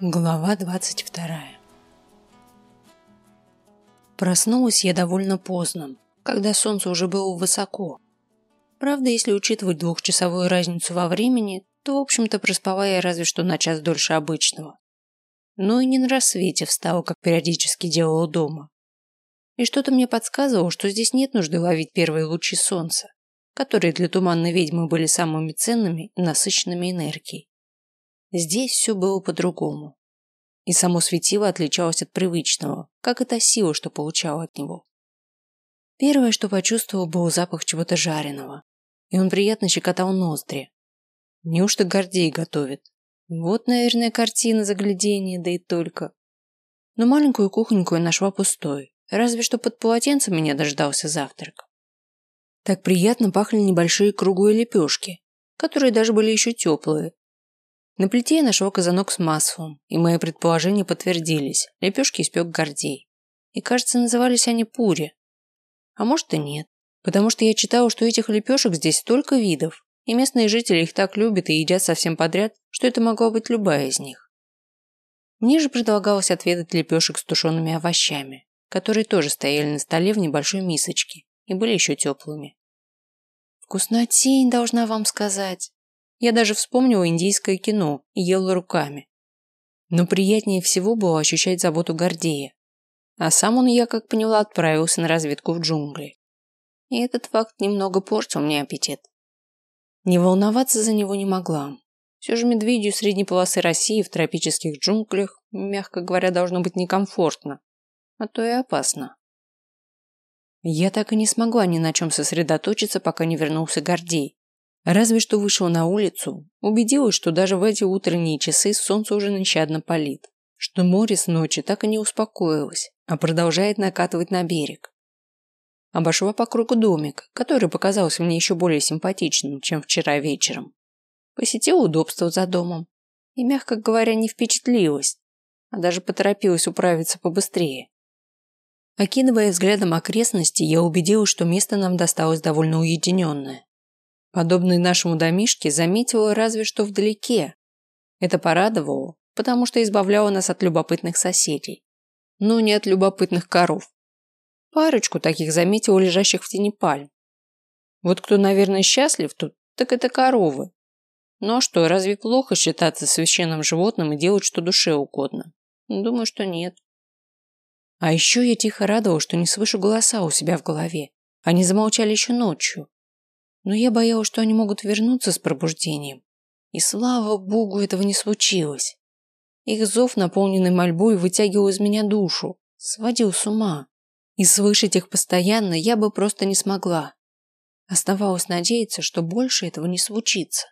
Глава двадцать вторая Проснулась я довольно поздно, когда солнце уже было высоко. Правда, если учитывать двухчасовую разницу во времени, то, в общем-то, проспала я разве что на час дольше обычного. Но и не на рассвете встала, как периодически делала дома. И что-то мне подсказывало, что здесь нет нужды ловить первые лучи солнца, которые для туманной ведьмы были самыми ценными и насыщенными энергией. Здесь все было по-другому. И само светило отличалось от привычного, как и та сила, что получала от него. Первое, что почувствовал, был запах чего-то жареного, и он приятно щекотал ноздри. Неужто Гордей готовит? Вот, наверное, картина заглядения, да и только. Но маленькую кухоньку я нашла пустой, разве что под полотенцем меня дождался завтрак. Так приятно пахли небольшие круглые лепешки, которые даже были еще теплые, на плите я нашел казанок с маслом, и мои предположения подтвердились. Лепешки испек Гордей. И, кажется, назывались они пури. А может и нет. Потому что я читала, что этих лепешек здесь столько видов, и местные жители их так любят и едят совсем подряд, что это могла быть любая из них. Мне же предлагалось отведать лепешек с тушеными овощами, которые тоже стояли на столе в небольшой мисочке и были еще теплыми. «Вкуснотень, должна вам сказать», я даже вспомнила индийское кино и ела руками. Но приятнее всего было ощущать заботу Гордея. А сам он, я как поняла, отправился на разведку в джунгли. И этот факт немного портил мне аппетит. Не волноваться за него не могла. Все же медведю средней полосы России в тропических джунглях, мягко говоря, должно быть некомфортно, а то и опасно. Я так и не смогла ни на чем сосредоточиться, пока не вернулся Гордей. Разве что вышел на улицу, убедилась, что даже в эти утренние часы солнце уже нещадно палит, что море с ночи так и не успокоилось, а продолжает накатывать на берег. Обошла по кругу домик, который показался мне еще более симпатичным, чем вчера вечером. Посетила удобство за домом и, мягко говоря, не впечатлилась, а даже поторопилась управиться побыстрее. Окидывая взглядом окрестности, я убедилась, что место нам досталось довольно уединенное. Подобный нашему домишке заметила разве что вдалеке. Это порадовало, потому что избавляло нас от любопытных соседей. Но не от любопытных коров. Парочку таких заметила лежащих в тени пальм. Вот кто, наверное, счастлив тут, так это коровы. Ну а что, разве плохо считаться священным животным и делать, что душе угодно? Думаю, что нет. А еще я тихо радовалась, что не слышу голоса у себя в голове. Они замолчали еще ночью но я боялась, что они могут вернуться с пробуждением. И слава богу, этого не случилось. Их зов, наполненный мольбой, вытягивал из меня душу, сводил с ума. И слышать их постоянно я бы просто не смогла. Оставалось надеяться, что больше этого не случится.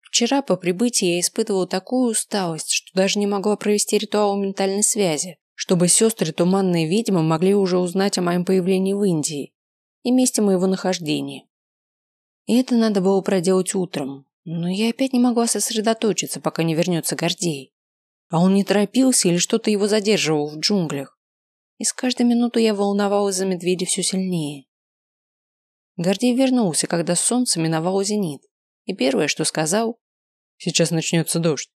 Вчера по прибытии я испытывала такую усталость, что даже не могла провести ритуал ментальной связи, чтобы сестры Туманные Ведьмы могли уже узнать о моем появлении в Индии и месте моего нахождения. И это надо было проделать утром, но я опять не могла сосредоточиться, пока не вернется Гордей. А он не торопился или что-то его задерживало в джунглях. И с каждой минутой я волновалась за медведя все сильнее. Гордей вернулся, когда солнце миновало зенит. И первое, что сказал, «Сейчас начнется дождь».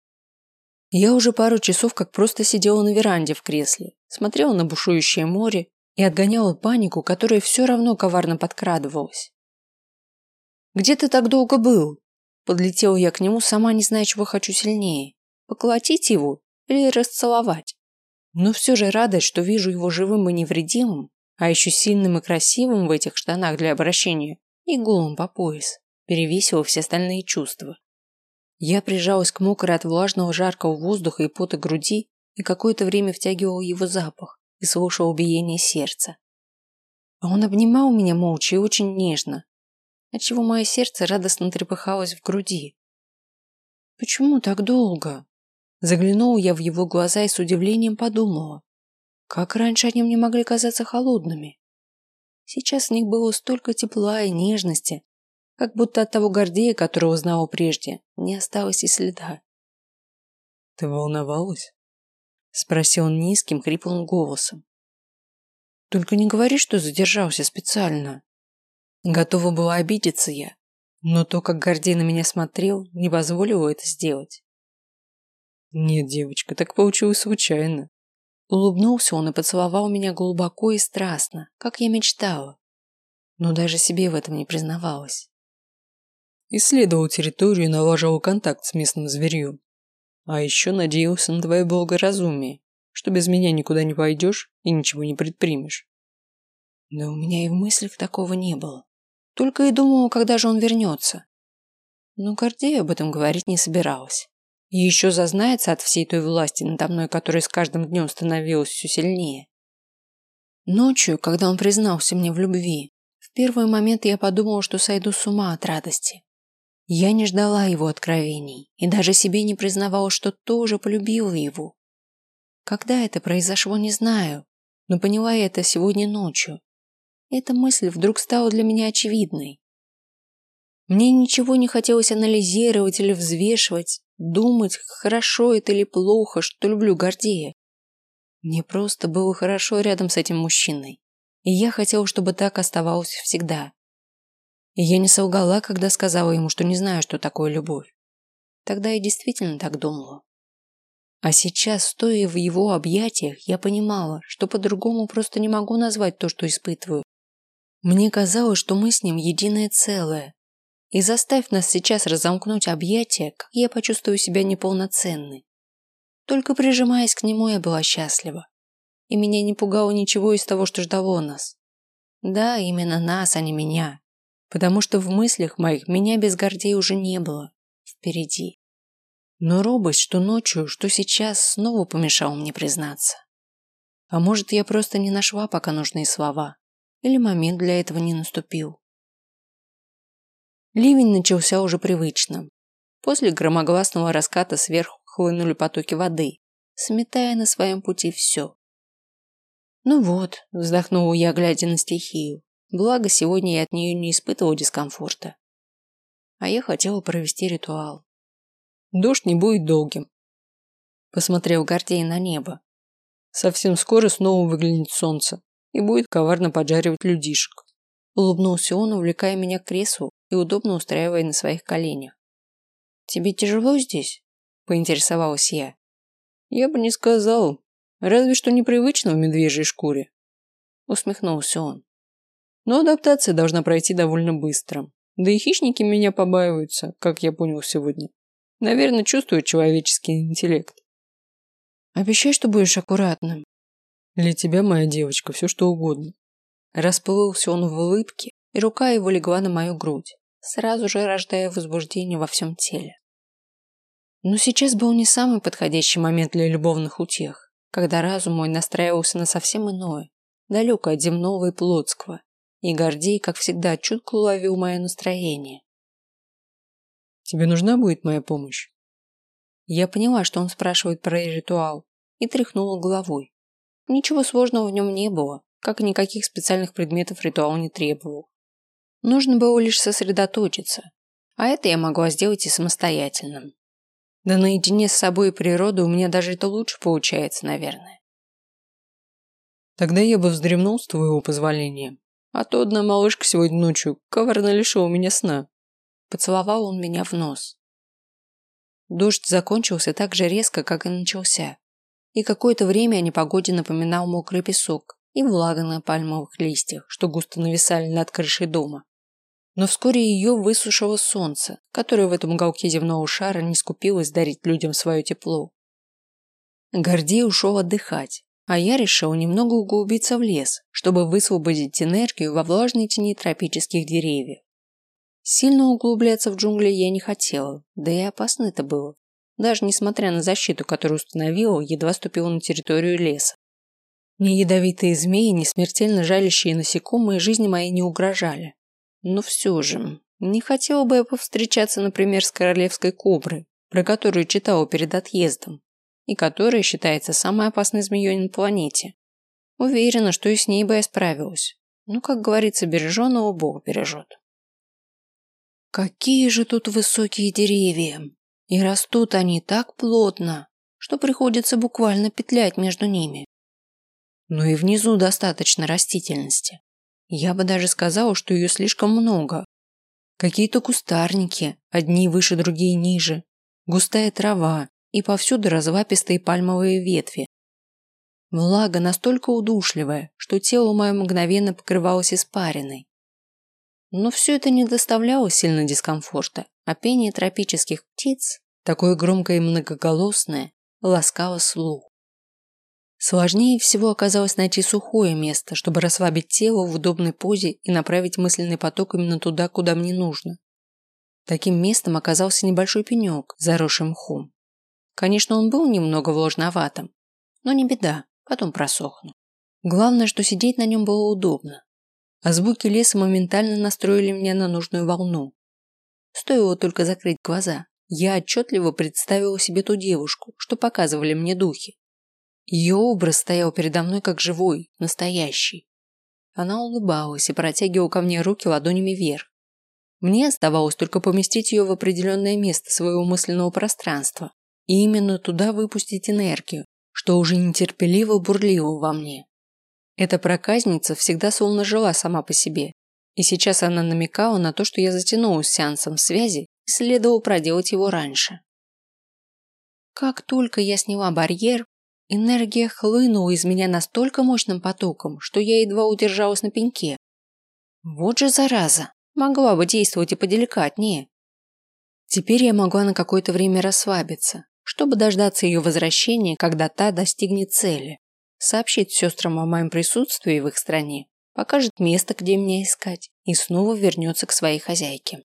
Я уже пару часов как просто сидела на веранде в кресле, смотрела на бушующее море и отгоняла панику, которая все равно коварно подкрадывалась. «Где ты так долго был?» Подлетела я к нему, сама не зная, чего хочу сильнее. Поколотить его или расцеловать. Но все же радость, что вижу его живым и невредимым, а еще сильным и красивым в этих штанах для обращения и голым по пояс, перевесила все остальные чувства. Я прижалась к мокрой от влажного жаркого воздуха и пота груди и какое-то время втягивала его запах и слушала биение сердца. А он обнимал меня молча и очень нежно, отчего мое сердце радостно трепыхалось в груди. «Почему так долго?» Заглянула я в его глаза и с удивлением подумала, как раньше они мне могли казаться холодными. Сейчас в них было столько тепла и нежности, как будто от того Гордея, которого знала прежде, не осталось и следа. «Ты волновалась?» – спросил он низким, хриплым голосом. «Только не говори, что задержался специально», Готова была обидеться я, но то, как Гордей на меня смотрел, не позволило это сделать. Нет, девочка, так получилось случайно. Улыбнулся он и поцеловал меня глубоко и страстно, как я мечтала. Но даже себе в этом не признавалась. Исследовал территорию и налаживал контакт с местным зверьем. А еще надеялся на твое благоразумие, что без меня никуда не пойдешь и ничего не предпримешь. Да у меня и в мыслях такого не было. Только и думала, когда же он вернется. Но Гордею об этом говорить не собиралась. И еще зазнается от всей той власти надо мной, которая с каждым днем становилась все сильнее. Ночью, когда он признался мне в любви, в первый момент я подумала, что сойду с ума от радости. Я не ждала его откровений и даже себе не признавала, что тоже полюбила его. Когда это произошло, не знаю, но поняла это сегодня ночью. Эта мысль вдруг стала для меня очевидной. Мне ничего не хотелось анализировать или взвешивать, думать, хорошо это или плохо, что люблю Гордея. Мне просто было хорошо рядом с этим мужчиной, и я хотела, чтобы так оставалось всегда. И я не солгала, когда сказала ему, что не знаю, что такое любовь. Тогда я действительно так думала. А сейчас, стоя в его объятиях, я понимала, что по-другому просто не могу назвать то, что испытываю. Мне казалось, что мы с ним единое целое. И заставь нас сейчас разомкнуть объятия, как я почувствую себя неполноценной. Только прижимаясь к нему, я была счастлива. И меня не пугало ничего из того, что ждало нас. Да, именно нас, а не меня потому что в мыслях моих меня без Гордея уже не было. Впереди. Но робость, что ночью, что сейчас, снова помешал мне признаться. А может, я просто не нашла пока нужные слова, или момент для этого не наступил. Ливень начался уже привычно. После громогласного раската сверху хлынули потоки воды, сметая на своем пути все. Ну вот, вздохнула я, глядя на стихию. Благо, сегодня я от нее не испытывал дискомфорта. А я хотела провести ритуал. Дождь не будет долгим. Посмотрел Гордей на небо. Совсем скоро снова выглянет солнце и будет коварно поджаривать людишек. Улыбнулся он, увлекая меня к креслу и удобно устраивая на своих коленях. «Тебе тяжело здесь?» – поинтересовалась я. «Я бы не сказал. Разве что непривычно в медвежьей шкуре». Усмехнулся он. Но адаптация должна пройти довольно быстро. Да и хищники меня побаиваются, как я понял сегодня. Наверное, чувствуют человеческий интеллект. Обещай, что будешь аккуратным. Для тебя, моя девочка, все что угодно. Расплылся он в улыбке, и рука его легла на мою грудь, сразу же рождая возбуждение во всем теле. Но сейчас был не самый подходящий момент для любовных утех, когда разум мой настраивался на совсем иное, далекое от земного и плотского, и Гордей, как всегда, чутко уловил мое настроение. «Тебе нужна будет моя помощь?» Я поняла, что он спрашивает про ритуал, и тряхнула головой. Ничего сложного в нем не было, как и никаких специальных предметов ритуал не требовал. Нужно было лишь сосредоточиться, а это я могла сделать и самостоятельно. Да наедине с собой и природой у меня даже это лучше получается, наверное. Тогда я бы вздремнул с твоего позволения, а то одна малышка сегодня ночью коварно лишила меня сна. Поцеловал он меня в нос. Дождь закончился так же резко, как и начался. И какое-то время о непогоде напоминал мокрый песок и влага на пальмовых листьях, что густо нависали над крышей дома. Но вскоре ее высушило солнце, которое в этом уголке земного шара не скупилось дарить людям свое тепло. Гордей ушел отдыхать, а я решил немного углубиться в лес, чтобы высвободить энергию во влажной тени тропических деревьев. Сильно углубляться в джунгли я не хотела, да и опасно это было, даже несмотря на защиту, которую установила, едва ступила на территорию леса. Ни ядовитые змеи, ни смертельно жалящие насекомые жизни моей не угрожали. Но все же, не хотела бы я повстречаться, например, с королевской коброй, про которую читала перед отъездом и которая считается самой опасной змеей на планете. Уверена, что и с ней бы я справилась. Ну, как говорится, береженого Бог бережет. Какие же тут высокие деревья! И растут они так плотно, что приходится буквально петлять между ними. Но и внизу достаточно растительности. Я бы даже сказала, что ее слишком много. Какие-то кустарники, одни выше, другие ниже, густая трава, и повсюду развапистые пальмовые ветви. Влага настолько удушливая, что тело мое мгновенно покрывалось испариной. Но все это не доставляло сильно дискомфорта, а пение тропических птиц, такое громкое и многоголосное, ласкало слух. Сложнее всего оказалось найти сухое место, чтобы расслабить тело в удобной позе и направить мысленный поток именно туда, куда мне нужно. Таким местом оказался небольшой пенек, заросший мхом. Конечно, он был немного влажноватым, но не беда, потом просохну. Главное, что сидеть на нем было удобно. А звуки леса моментально настроили меня на нужную волну. Стоило только закрыть глаза, я отчетливо представила себе ту девушку, что показывали мне духи. Ее образ стоял передо мной как живой, настоящий. Она улыбалась и протягивала ко мне руки ладонями вверх. Мне оставалось только поместить ее в определенное место своего мысленного пространства и именно туда выпустить энергию, что уже нетерпеливо бурлило во мне. Эта проказница всегда словно жила сама по себе, и сейчас она намекала на то, что я затянулась сеансом связи и следовало проделать его раньше. Как только я сняла барьер, Энергия хлынула из меня настолько мощным потоком, что я едва удержалась на пеньке. Вот же зараза, могла бы действовать и поделикатнее. Теперь я могла на какое-то время расслабиться, чтобы дождаться ее возвращения, когда та достигнет цели. Сообщит сестрам о моем присутствии в их стране, покажет место, где меня искать, и снова вернется к своей хозяйке.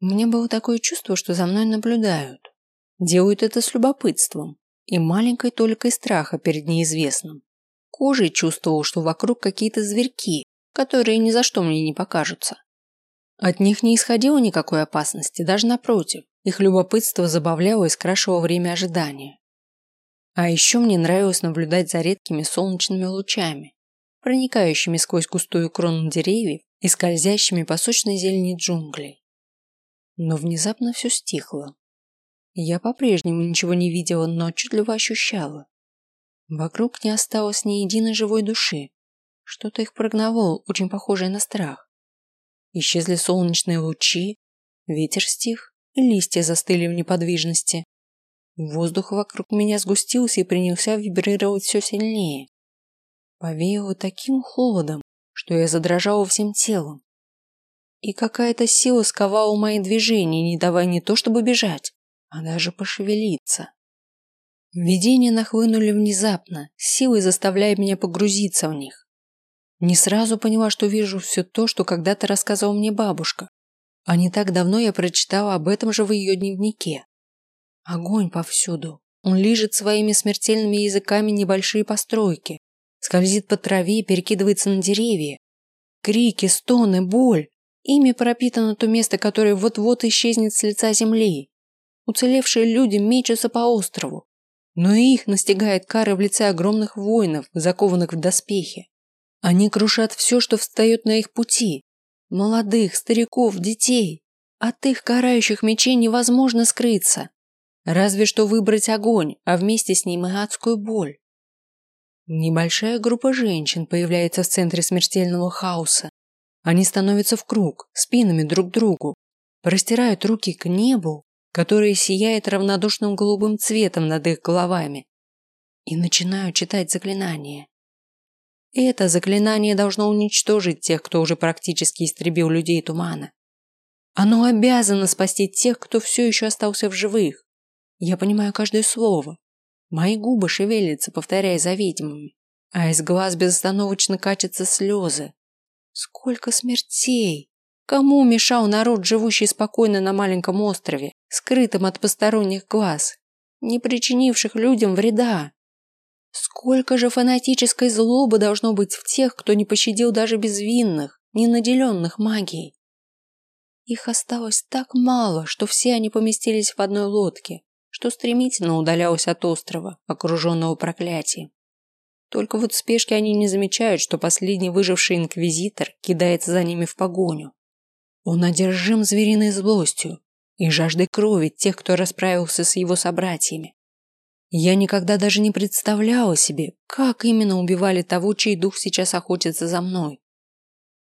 У меня было такое чувство, что за мной наблюдают. Делают это с любопытством, и маленькой толикой страха перед неизвестным. Кожей чувствовал, что вокруг какие-то зверьки, которые ни за что мне не покажутся. От них не исходило никакой опасности, даже напротив, их любопытство забавляло и скрашивало время ожидания. А еще мне нравилось наблюдать за редкими солнечными лучами, проникающими сквозь густую крону деревьев и скользящими по сочной зелени джунглей. Но внезапно все стихло. Я по-прежнему ничего не видела, но отчетливо ощущала. Вокруг не осталось ни единой живой души. Что-то их прогнало, очень похожее на страх. Исчезли солнечные лучи, ветер стих, листья застыли в неподвижности. Воздух вокруг меня сгустился и принялся вибрировать все сильнее. Повеяло таким холодом, что я задрожала всем телом. И какая-то сила сковала мои движения, не давая не то чтобы бежать, а даже пошевелиться. Видения нахлынули внезапно, силой заставляя меня погрузиться в них. Не сразу поняла, что вижу все то, что когда-то рассказывала мне бабушка. А не так давно я прочитала об этом же в ее дневнике. Огонь повсюду. Он лижет своими смертельными языками небольшие постройки, скользит по траве, перекидывается на деревья. Крики, стоны, боль. Ими пропитано то место, которое вот-вот исчезнет с лица земли. Уцелевшие люди мечутся по острову, но и их настигает кара в лице огромных воинов, закованных в доспехи. Они крушат все, что встает на их пути. Молодых, стариков, детей. От их карающих мечей невозможно скрыться. Разве что выбрать огонь, а вместе с ним и адскую боль. Небольшая группа женщин появляется в центре смертельного хаоса. Они становятся в круг, спинами друг к другу, простирают руки к небу которое сияет равнодушным голубым цветом над их головами, и начинаю читать Это заклинание должно уничтожить тех, кто уже практически истребил людей тумана. Оно обязано спасти тех, кто все еще остался в живых. Я понимаю каждое слово. Мои губы шевелятся, повторяя за ведьмами, а из глаз безостановочно катятся слезы. Сколько смертей! Кому мешал народ, живущий спокойно на маленьком острове, скрытым от посторонних глаз, не причинивших людям вреда? Сколько же фанатической злобы должно быть в тех, кто не пощадил даже безвинных, не наделенных магией? Их осталось так мало, что все они поместились в одной лодке, что стремительно удалялось от острова, окруженного проклятием. Только вот в спешке они не замечают, что последний выживший инквизитор кидается за ними в погоню. Он одержим звериной злостью и жаждой крови тех, кто расправился с его собратьями. Я никогда даже не представляла себе, как именно убивали того, чей дух сейчас охотится за мной.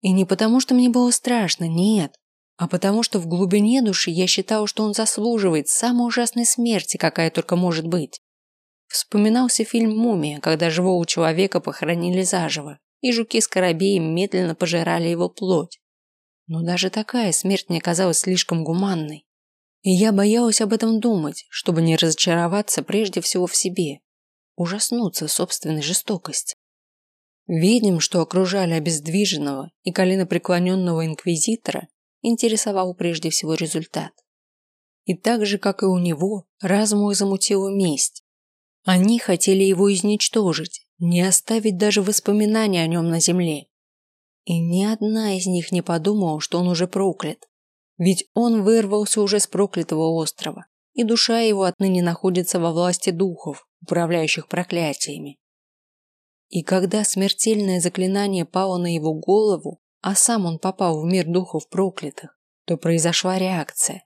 И не потому, что мне было страшно, нет. а потому что в глубине души я считал, что он заслуживает самой ужасной смерти, какая только может быть. Вспоминался фильм «Мумия», когда живого человека похоронили заживо, и жуки-скоробеи медленно пожирали его плоть. Но даже такая смерть мне казалась слишком гуманной. И я боялась об этом думать, чтобы не разочароваться прежде всего в себе, ужаснуться собственной жестокости. Видим, что окружали обездвиженного и коленопреклоненного инквизитора, интересовал прежде всего результат. И так же, как и у него, разум их замутила месть. Они хотели его изничтожить, не оставить даже воспоминания о нем на земле. И ни одна из них не подумала, что он уже проклят. Ведь он вырвался уже с проклятого острова, и душа его отныне находится во власти духов, управляющих проклятиями. И когда смертельное заклинание пало на его голову, а сам он попал в мир духов проклятых, то произошла реакция.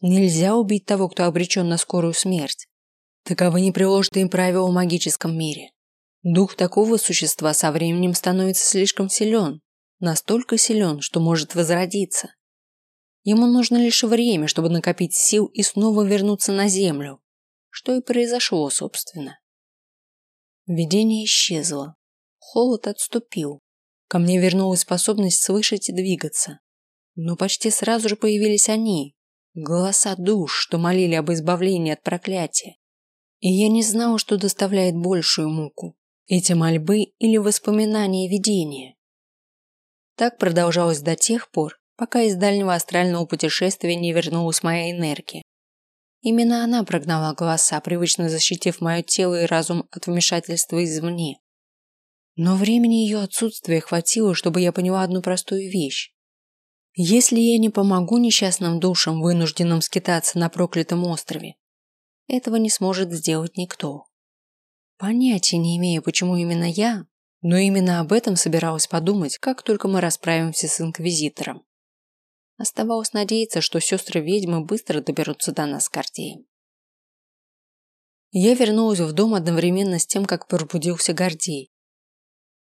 Нельзя убить того, кто обречен на скорую смерть. Таковы непреложные правила в магическом мире. Дух такого существа со временем становится слишком силен, настолько силен, что может возродиться. Ему нужно лишь время, чтобы накопить сил и снова вернуться на землю, что и произошло, собственно. Видение исчезло. Холод отступил. Ко мне вернулась способность слышать и двигаться. Но почти сразу же появились они, голоса душ, что молили об избавлении от проклятия. И я не знала, что доставляет большую муку – эти мольбы или воспоминания видения. Так продолжалось до тех пор, пока из дальнего астрального путешествия не вернулась моя энергия. Именно она прогнала голоса, привычно защитив мое тело и разум от вмешательства извне. Но времени ее отсутствия хватило, чтобы я поняла одну простую вещь. Если я не помогу несчастным душам, вынужденным скитаться на проклятом острове, этого не сможет сделать никто. Понятия не имею, почему именно я, но именно об этом собиралась подумать, как только мы расправимся с Инквизитором. Оставалось надеяться, что сестры-ведьмы быстро доберутся до нас с Гордеем. Я вернулась в дом одновременно с тем, как пробудился Гордей.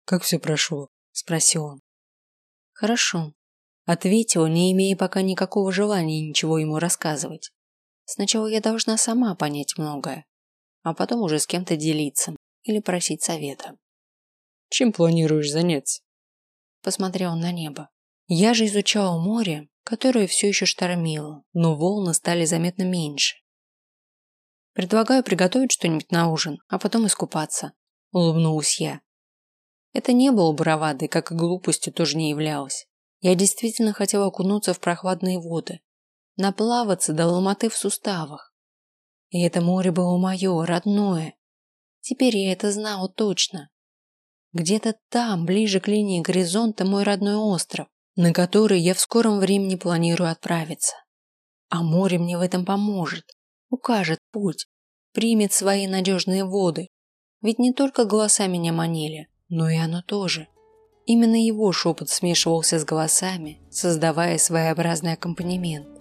«Как все прошло?» – спросил он. «Хорошо», – ответила, не имея пока никакого желания ничего ему рассказывать. Сначала я должна сама понять многое, а потом уже с кем-то делиться или просить совета. «Чем планируешь заняться?» Посмотрел на небо. Я же изучала море которое все еще штормило, но волны стали заметно меньше. «Предлагаю приготовить что-нибудь на ужин, а потом искупаться», – улыбнулась я. Это не было бравадой, как и глупостью тоже не являлось. Я действительно хотела окунуться в прохладные воды, наплаваться до ломоты в суставах. И это море было мое, родное. Теперь я это знала точно. Где-то там, ближе к линии горизонта, мой родной остров на который я в скором времени планирую отправиться. А море мне в этом поможет, укажет путь, примет свои надежные воды. Ведь не только голоса меня манили, но и оно тоже. Именно его шепот смешивался с голосами, создавая своеобразный аккомпанемент.